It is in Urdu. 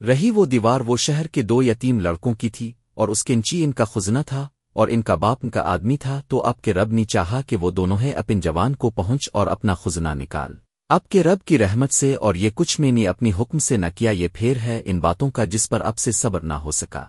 رہی وہ دیوار وہ شہر کے دو یتیم لڑکوں کی تھی، اور اس کے انچی ان کا خزنہ تھا، اور ان کا باپ ان کا آدمی تھا، تو اب کے رب نے چاہا کہ وہ دونوں ہیں اپن جوان کو پہنچ اور اپنا خزنہ نکال۔ اب کے رب کی رحمت سے اور یہ کچھ میں نے اپنی حکم سے نہ کیا، یہ پھیر ہے ان باتوں کا جس پر اب سے صبر نہ ہو سکا۔